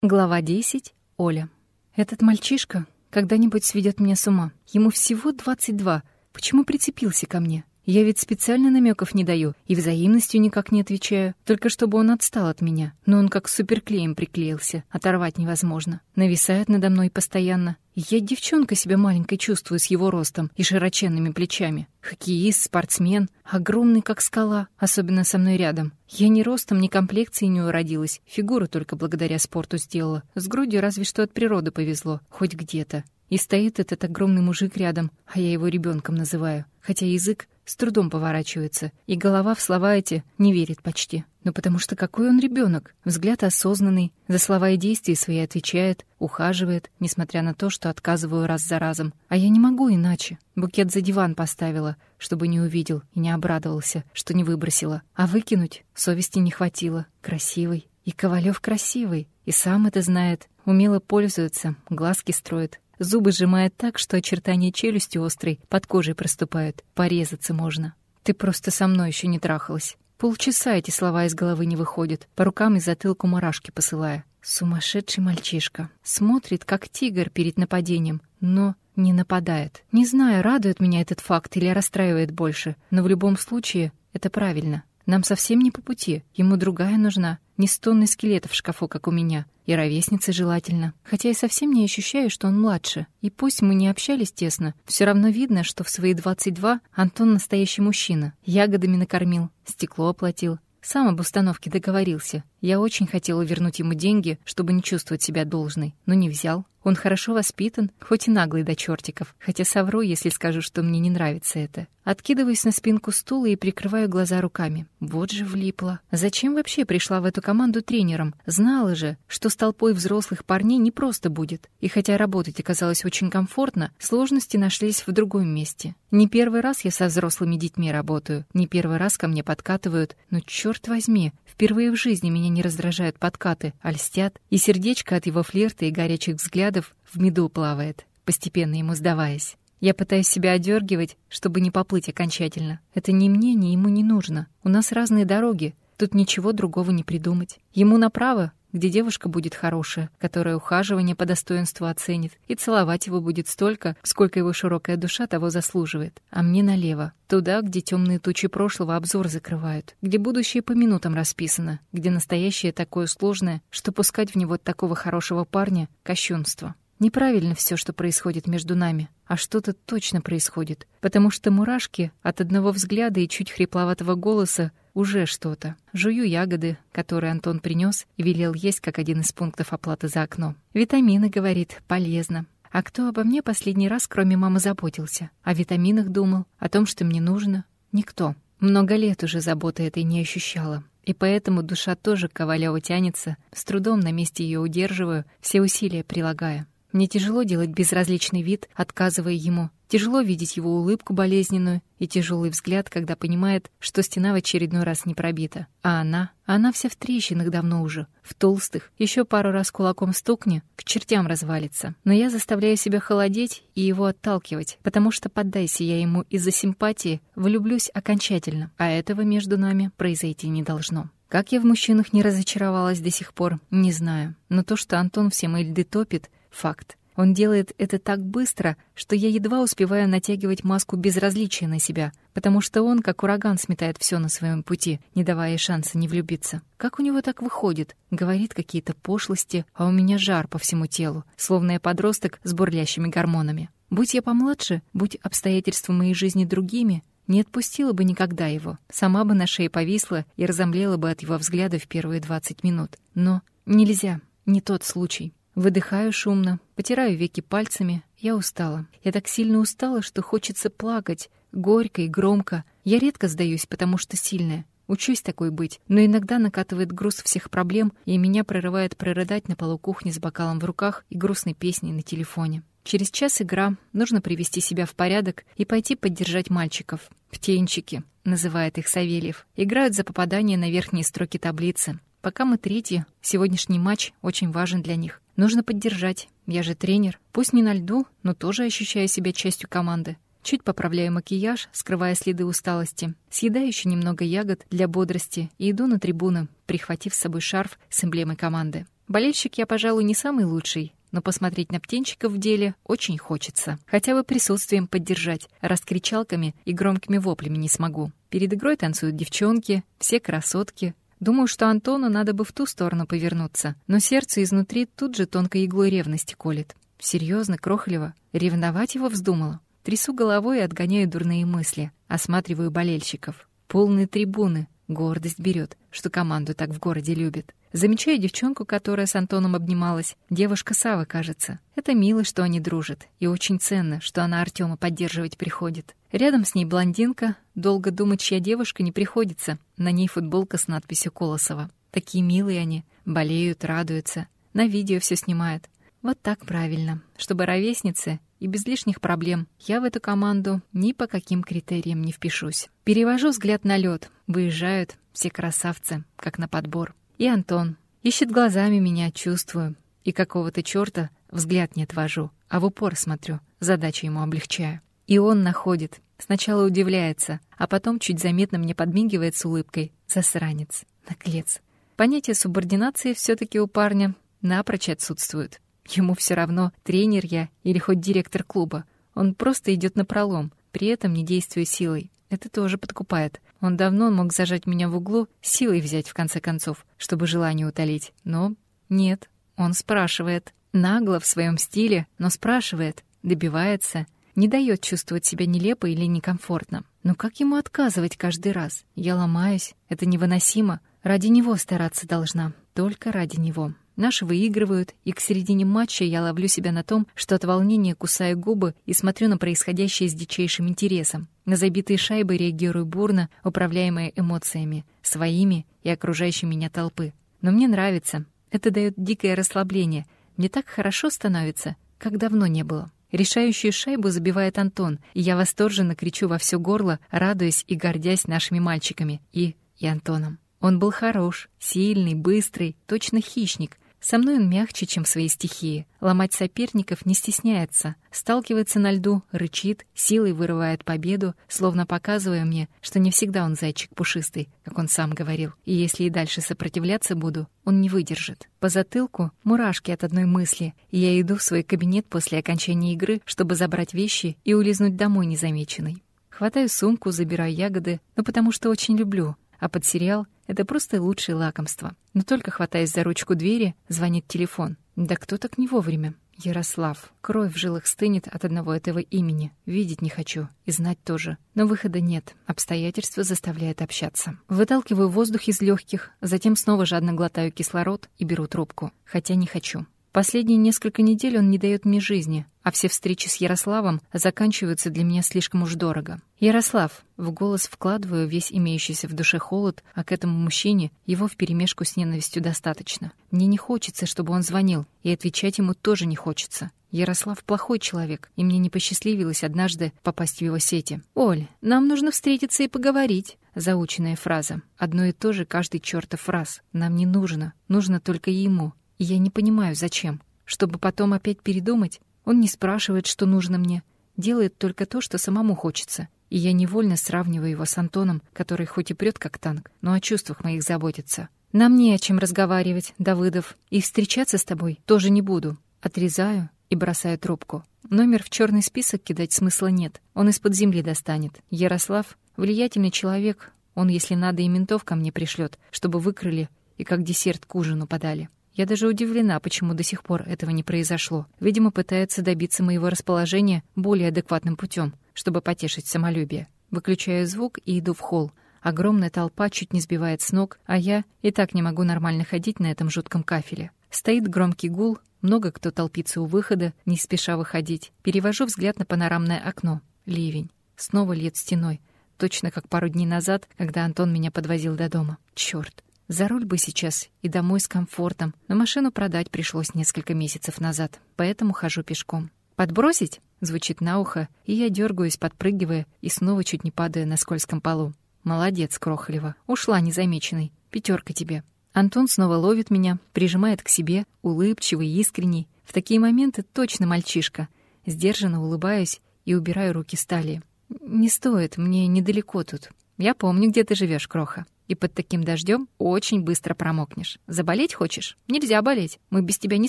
Глава 10. Оля. Этот мальчишка когда-нибудь сведет меня с ума. Ему всего 22. Почему прицепился ко мне? Я ведь специально намеков не даю и взаимностью никак не отвечаю, только чтобы он отстал от меня. Но он как суперклеем приклеился, оторвать невозможно. Нависает надо мной постоянно. Я девчонка себя маленькой чувствую с его ростом и широченными плечами. Хоккеист, спортсмен, огромный как скала, особенно со мной рядом. Я ни ростом, ни комплекцией не уродилась, фигуру только благодаря спорту сделала. С грудью разве что от природы повезло, хоть где-то. И стоит этот огромный мужик рядом, а я его ребенком называю. Хотя язык с трудом поворачивается, и голова в слова эти не верит почти. Но потому что какой он ребенок, взгляд осознанный, за слова и действия свои отвечает, ухаживает, несмотря на то, что отказываю раз за разом. А я не могу иначе. Букет за диван поставила, чтобы не увидел и не обрадовался, что не выбросила. А выкинуть совести не хватило. Красивый. И Ковалев красивый, и сам это знает, умело пользуется, глазки строит, Зубы сжимает так, что очертания челюсти острой под кожей проступают. Порезаться можно. Ты просто со мной еще не трахалась. Полчаса эти слова из головы не выходят, по рукам и затылку мурашки посылая. Сумасшедший мальчишка. Смотрит, как тигр перед нападением, но не нападает. Не знаю, радует меня этот факт или расстраивает больше, но в любом случае это правильно. Нам совсем не по пути, ему другая нужна. Не с тонны скелетов в шкафу, как у меня. И ровесницы желательно. Хотя я совсем не ощущаю, что он младше. И пусть мы не общались тесно, все равно видно, что в свои 22 Антон настоящий мужчина. Ягодами накормил, стекло оплатил, сам об установке договорился. Я очень хотела вернуть ему деньги, чтобы не чувствовать себя должной, но не взял. Он хорошо воспитан, хоть и наглый до чертиков, хотя совру, если скажу, что мне не нравится это. Откидываюсь на спинку стула и прикрываю глаза руками. Вот же влипла. Зачем вообще пришла в эту команду тренером? Знала же, что с толпой взрослых парней не просто будет. И хотя работать оказалось очень комфортно, сложности нашлись в другом месте. Не первый раз я со взрослыми детьми работаю, не первый раз ко мне подкатывают, но черт возьми, впервые в жизни меня не раздражают подкаты, а льстят, и сердечко от его флирта и горячих взглядов в меду плавает, постепенно ему сдаваясь. Я пытаюсь себя одергивать, чтобы не поплыть окончательно. Это ни мне, ни ему не нужно. У нас разные дороги. Тут ничего другого не придумать. Ему направо, где девушка будет хорошая, которая ухаживание по достоинству оценит, и целовать его будет столько, сколько его широкая душа того заслуживает. А мне налево, туда, где темные тучи прошлого обзор закрывают, где будущее по минутам расписано, где настоящее такое сложное, что пускать в него такого хорошего парня — кощунство. Неправильно все, что происходит между нами, а что-то точно происходит, потому что мурашки от одного взгляда и чуть хрипловатого голоса уже что-то. Жую ягоды, которые Антон принес и велел есть как один из пунктов оплаты за окно. Витамины, говорит, полезно. А кто обо мне последний раз, кроме мамы, заботился? О витаминах думал, о том, что мне нужно? Никто. Много лет уже заботы этой не ощущала. И поэтому душа тоже к Ковалёву тянется, с трудом на месте ее удерживаю, все усилия прилагая. Мне тяжело делать безразличный вид, отказывая ему. Тяжело видеть его улыбку болезненную и тяжелый взгляд, когда понимает, что стена в очередной раз не пробита. А она? Она вся в трещинах давно уже, в толстых. Еще пару раз кулаком стукни, к чертям развалится. Но я заставляю себя холодеть и его отталкивать, потому что, поддайся я ему из-за симпатии, влюблюсь окончательно. А этого между нами произойти не должно. Как я в мужчинах не разочаровалась до сих пор, не знаю. Но то, что Антон все мои льды топит, Факт. Он делает это так быстро, что я едва успеваю натягивать маску безразличия на себя, потому что он, как ураган, сметает все на своем пути, не давая шанса не влюбиться. Как у него так выходит? Говорит какие-то пошлости, а у меня жар по всему телу, словно я подросток с бурлящими гормонами. Будь я помладше, будь обстоятельства моей жизни другими, не отпустила бы никогда его. Сама бы на шее повисла и разомлела бы от его взгляда в первые двадцать минут. Но нельзя, не тот случай. Выдыхаю шумно, потираю веки пальцами. Я устала. Я так сильно устала, что хочется плакать, горько и громко. Я редко сдаюсь, потому что сильная. Учусь такой быть, но иногда накатывает груз всех проблем, и меня прорывает прорыдать на полу кухни с бокалом в руках и грустной песней на телефоне. Через час игра, нужно привести себя в порядок и пойти поддержать мальчиков. «Птенчики», — называет их Савельев, играют за попадание на верхние строки таблицы. Пока мы третьи, сегодняшний матч очень важен для них. Нужно поддержать. Я же тренер. Пусть не на льду, но тоже ощущаю себя частью команды. Чуть поправляю макияж, скрывая следы усталости. Съедаю еще немного ягод для бодрости и иду на трибуны, прихватив с собой шарф с эмблемой команды. Болельщик я, пожалуй, не самый лучший, но посмотреть на птенчиков в деле очень хочется. Хотя бы присутствием поддержать, раскричалками и громкими воплями не смогу. Перед игрой танцуют девчонки, все красотки. Думаю, что Антону надо бы в ту сторону повернуться, но сердце изнутри тут же тонкой иглой ревности колет. Серьезно, Крохлева, ревновать его вздумала. Трясу головой и отгоняю дурные мысли. Осматриваю болельщиков. Полные трибуны. Гордость берет, что команду так в городе любят. Замечаю девчонку, которая с Антоном обнималась. Девушка Савы, кажется. Это мило, что они дружат. И очень ценно, что она Артема поддерживать приходит. Рядом с ней блондинка. Долго думать, чья девушка, не приходится. На ней футболка с надписью «Колосова». Такие милые они. Болеют, радуются. На видео все снимают. Вот так правильно. Чтобы ровесницы и без лишних проблем. Я в эту команду ни по каким критериям не впишусь. Перевожу взгляд на лед. Выезжают все красавцы, как на подбор. И Антон. Ищет глазами меня, чувствую. И какого-то чёрта взгляд не отвожу, а в упор смотрю, задачу ему облегчаю. И он находит. Сначала удивляется, а потом чуть заметно мне подмигивает с улыбкой. Засранец. Наглец. Понятие субординации все таки у парня напрочь отсутствует. Ему все равно, тренер я или хоть директор клуба. Он просто идет на пролом, при этом не действуя силой. Это тоже подкупает. Он давно мог зажать меня в углу, силой взять в конце концов, чтобы желание утолить. Но нет, он спрашивает. Нагло в своем стиле, но спрашивает, добивается, не дает чувствовать себя нелепо или некомфортно. Но как ему отказывать каждый раз? Я ломаюсь, это невыносимо. Ради него стараться должна, только ради него. Наши выигрывают, и к середине матча я ловлю себя на том, что от волнения кусаю губы и смотрю на происходящее с дичайшим интересом. На забитые шайбы реагирую бурно, управляемые эмоциями, своими и окружающей меня толпы. Но мне нравится. Это дает дикое расслабление. Мне так хорошо становится, как давно не было. Решающую шайбу забивает Антон, и я восторженно кричу во все горло, радуясь и гордясь нашими мальчиками и и Антоном. Он был хорош, сильный, быстрый, точно хищник — со мной он мягче, чем в своей стихии. Ломать соперников не стесняется. Сталкивается на льду, рычит, силой вырывает победу, словно показывая мне, что не всегда он зайчик пушистый, как он сам говорил. И если и дальше сопротивляться буду, он не выдержит. По затылку мурашки от одной мысли, и я иду в свой кабинет после окончания игры, чтобы забрать вещи и улизнуть домой незамеченной. Хватаю сумку, забираю ягоды, но потому что очень люблю, а под сериал — это просто лучшее лакомство. Но только хватаясь за ручку двери, звонит телефон. Да кто так не вовремя? Ярослав. Кровь в жилах стынет от одного этого имени. Видеть не хочу. И знать тоже. Но выхода нет. Обстоятельства заставляют общаться. Выталкиваю воздух из легких, затем снова жадно глотаю кислород и беру трубку. Хотя не хочу. Последние несколько недель он не дает мне жизни, а все встречи с Ярославом заканчиваются для меня слишком уж дорого. Ярослав, в голос вкладываю весь имеющийся в душе холод, а к этому мужчине его вперемешку с ненавистью достаточно. Мне не хочется, чтобы он звонил, и отвечать ему тоже не хочется. Ярослав плохой человек, и мне не посчастливилось однажды попасть в его сети. «Оль, нам нужно встретиться и поговорить». Заученная фраза. Одно и то же каждый чертов раз. Нам не нужно. Нужно только ему. Я не понимаю, зачем. Чтобы потом опять передумать? Он не спрашивает, что нужно мне. Делает только то, что самому хочется. И я невольно сравниваю его с Антоном, который хоть и прет как танк, но о чувствах моих заботится. Нам не о чем разговаривать, Давыдов. И встречаться с тобой тоже не буду. Отрезаю и бросаю трубку. Номер в черный список кидать смысла нет. Он из-под земли достанет. Ярослав — влиятельный человек. Он, если надо, и ментов ко мне пришлет, чтобы выкрыли и как десерт к ужину подали. Я даже удивлена, почему до сих пор этого не произошло. Видимо, пытается добиться моего расположения более адекватным путем, чтобы потешить самолюбие. Выключаю звук и иду в холл. Огромная толпа чуть не сбивает с ног, а я и так не могу нормально ходить на этом жутком кафеле. Стоит громкий гул, много кто толпится у выхода, не спеша выходить. Перевожу взгляд на панорамное окно. Ливень. Снова льет стеной. Точно как пару дней назад, когда Антон меня подвозил до дома. Чёрт. За руль бы сейчас и домой с комфортом, но машину продать пришлось несколько месяцев назад, поэтому хожу пешком. «Подбросить?» — звучит на ухо, и я дергаюсь, подпрыгивая и снова чуть не падая на скользком полу. «Молодец, Крохолева. Ушла незамеченной. Пятерка тебе». Антон снова ловит меня, прижимает к себе, улыбчивый, искренний. В такие моменты точно мальчишка. Сдержанно улыбаюсь и убираю руки с талии. «Не стоит, мне недалеко тут. Я помню, где ты живешь, Кроха. И под таким дождем очень быстро промокнешь. Заболеть хочешь? Нельзя болеть. Мы без тебя не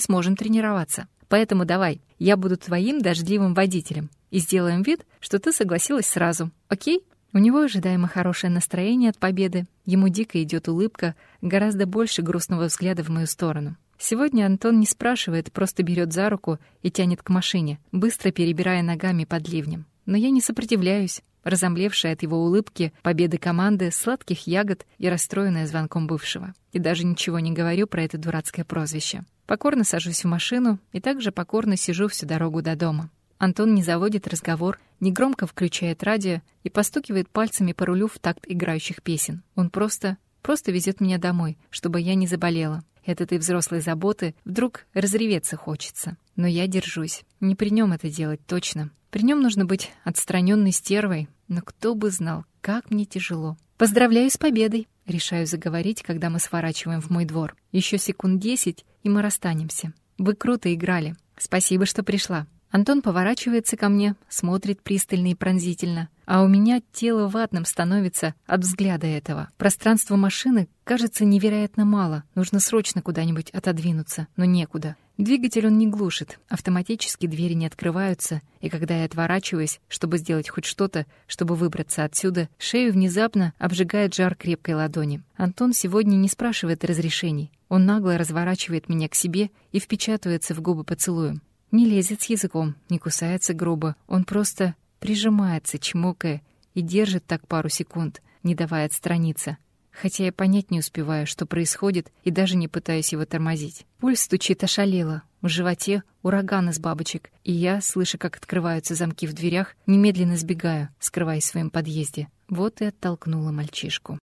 сможем тренироваться. Поэтому давай, я буду твоим дождливым водителем. И сделаем вид, что ты согласилась сразу. Окей?» У него ожидаемо хорошее настроение от победы. Ему дико идет улыбка, гораздо больше грустного взгляда в мою сторону. Сегодня Антон не спрашивает, просто берет за руку и тянет к машине, быстро перебирая ногами под ливнем. Но я не сопротивляюсь, разомлевшая от его улыбки, победы команды, сладких ягод и расстроенная звонком бывшего. И даже ничего не говорю про это дурацкое прозвище. Покорно сажусь в машину и также покорно сижу всю дорогу до дома. Антон не заводит разговор, негромко включает радио и постукивает пальцами по рулю в такт играющих песен. Он просто, просто везет меня домой, чтобы я не заболела. От этой взрослой заботы вдруг разреветься хочется. Но я держусь. Не при нем это делать, точно. При нем нужно быть отстраненной стервой. Но кто бы знал, как мне тяжело. «Поздравляю с победой!» Решаю заговорить, когда мы сворачиваем в мой двор. Еще секунд десять, и мы расстанемся. Вы круто играли. Спасибо, что пришла. Антон поворачивается ко мне, смотрит пристально и пронзительно, а у меня тело ватным становится от взгляда этого. Пространство машины кажется невероятно мало, нужно срочно куда-нибудь отодвинуться, но некуда. Двигатель он не глушит, автоматически двери не открываются, и когда я отворачиваюсь, чтобы сделать хоть что-то, чтобы выбраться отсюда, шею внезапно обжигает жар крепкой ладони. Антон сегодня не спрашивает разрешений. Он нагло разворачивает меня к себе и впечатывается в губы поцелуем. Не лезет с языком, не кусается грубо. Он просто прижимается, чмокая, и держит так пару секунд, не давая отстраниться. Хотя я понять не успеваю, что происходит, и даже не пытаюсь его тормозить. Пульс стучит ошалело. В животе ураган из бабочек, и я, слыша, как открываются замки в дверях, немедленно сбегаю, скрываясь в своем подъезде. Вот и оттолкнула мальчишку.